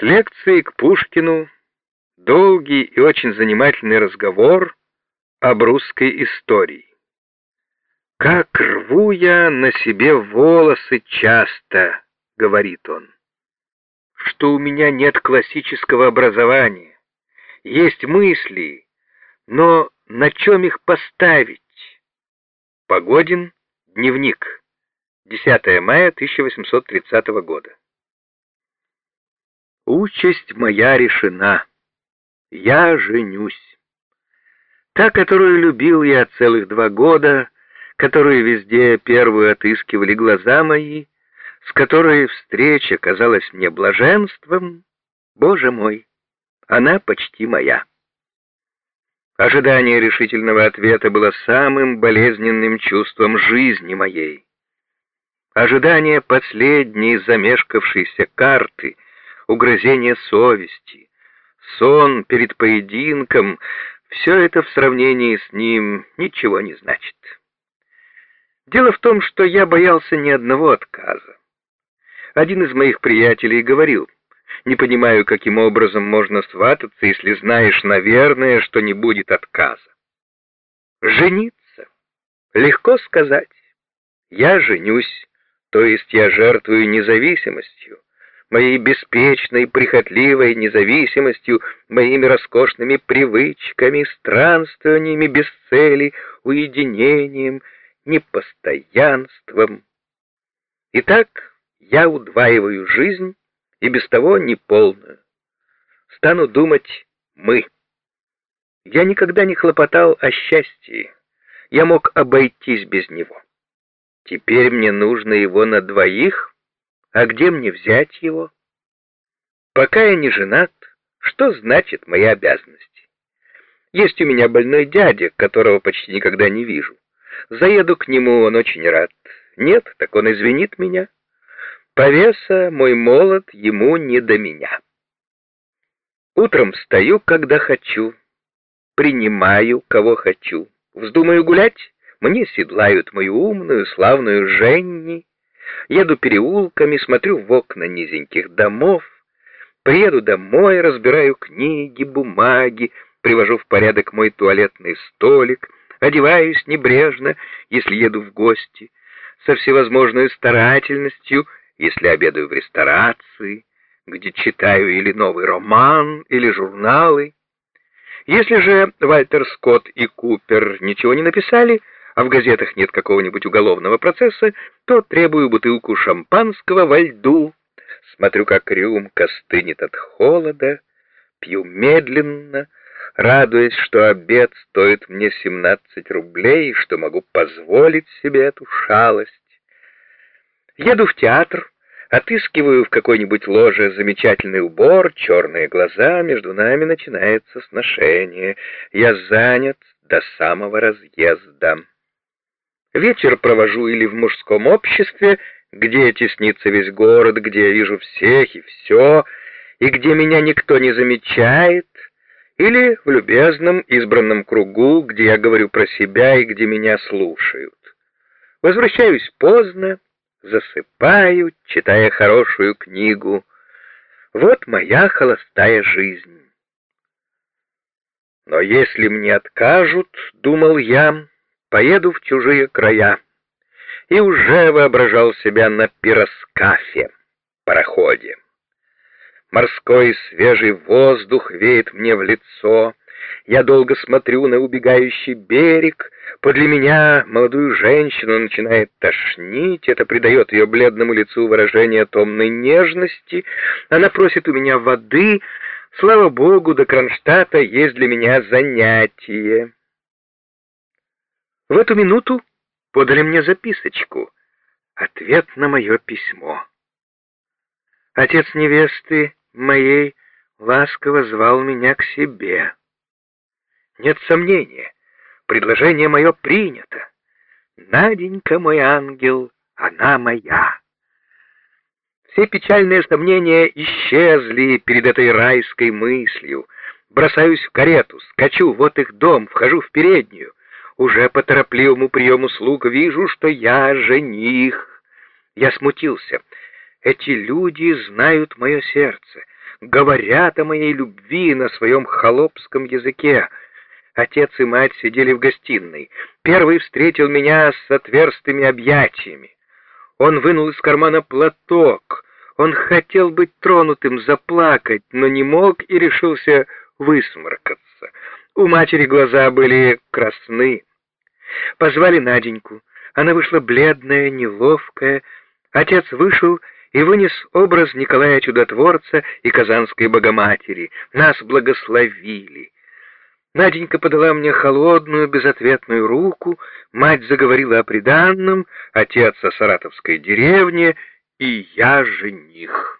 Лекции к Пушкину долгий и очень занимательный разговор об русской истории. «Как рву я на себе волосы часто», — говорит он, — «что у меня нет классического образования, есть мысли, но на чем их поставить?» Погодин, дневник, 10 мая 1830 года. Участь моя решена. Я женюсь. Та, которую любил я целых два года, которую везде первую отыскивали глаза мои, с которой встреча казалась мне блаженством, Боже мой, она почти моя. Ожидание решительного ответа было самым болезненным чувством жизни моей. Ожидание последней замешкавшейся карты — угрызение совести, сон перед поединком — все это в сравнении с ним ничего не значит. Дело в том, что я боялся ни одного отказа. Один из моих приятелей говорил, не понимаю, каким образом можно свататься, если знаешь, наверное, что не будет отказа. Жениться. Легко сказать. Я женюсь, то есть я жертвую независимостью моей беспечной, прихотливой независимостью, моими роскошными привычками, странствованиями без цели, уединением, непостоянством. Итак, я удваиваю жизнь, и без того неполную. Стану думать «мы». Я никогда не хлопотал о счастье, я мог обойтись без него. Теперь мне нужно его на двоих, а где мне взять его? Пока я не женат, что значит мои обязанности? Есть у меня больной дядя, которого почти никогда не вижу. Заеду к нему, он очень рад. Нет, так он извинит меня. Повеса, мой молод, ему не до меня. Утром встаю, когда хочу, принимаю, кого хочу. Вздумаю гулять, мне седлают мою умную, славную Женни, Еду переулками, смотрю в окна низеньких домов, приеду домой, разбираю книги, бумаги, привожу в порядок мой туалетный столик, одеваюсь небрежно, если еду в гости, со всевозможной старательностью, если обедаю в ресторации, где читаю или новый роман, или журналы. Если же Вальтер Скотт и Купер ничего не написали, а в газетах нет какого-нибудь уголовного процесса, то требую бутылку шампанского во льду, смотрю, как рюмка стынет от холода, пью медленно, радуясь, что обед стоит мне 17 рублей, что могу позволить себе эту шалость. Еду в театр, отыскиваю в какой-нибудь ложе замечательный убор, черные глаза, между нами начинается сношение. Я занят до самого разъезда. Вечер провожу или в мужском обществе, где теснится весь город, где я вижу всех и все, и где меня никто не замечает, или в любезном избранном кругу, где я говорю про себя и где меня слушают. Возвращаюсь поздно, засыпаю, читая хорошую книгу. Вот моя холостая жизнь. Но если мне откажут, думал я, поеду в чужие края. И уже воображал себя на пироскафе, пароходе. Морской свежий воздух веет мне в лицо. Я долго смотрю на убегающий берег. Подле меня молодую женщину начинает тошнить. Это придает ее бледному лицу выражение томной нежности. Она просит у меня воды. Слава богу, до Кронштадта есть для меня занятие. В эту минуту подали мне записочку, ответ на мое письмо. Отец невесты моей ласково звал меня к себе. Нет сомнения, предложение мое принято. Наденька мой ангел, она моя. Все печальные сомнения исчезли перед этой райской мыслью. Бросаюсь в карету, скачу, вот их дом, вхожу в переднюю. Уже по торопливому приему слуг вижу, что я жених. Я смутился. Эти люди знают мое сердце. говорят о моей любви на своем холопском языке. Отец и мать сидели в гостиной. Первый встретил меня с отверстыми объятиями. Он вынул из кармана платок. Он хотел быть тронутым, заплакать, но не мог и решился высморкаться. У матери глаза были красны. Позвали Наденьку. Она вышла бледная, неловкая. Отец вышел и вынес образ Николая Чудотворца и Казанской Богоматери. Нас благословили. Наденька подала мне холодную, безответную руку, мать заговорила о приданном, отец о саратовской деревне, и я жених.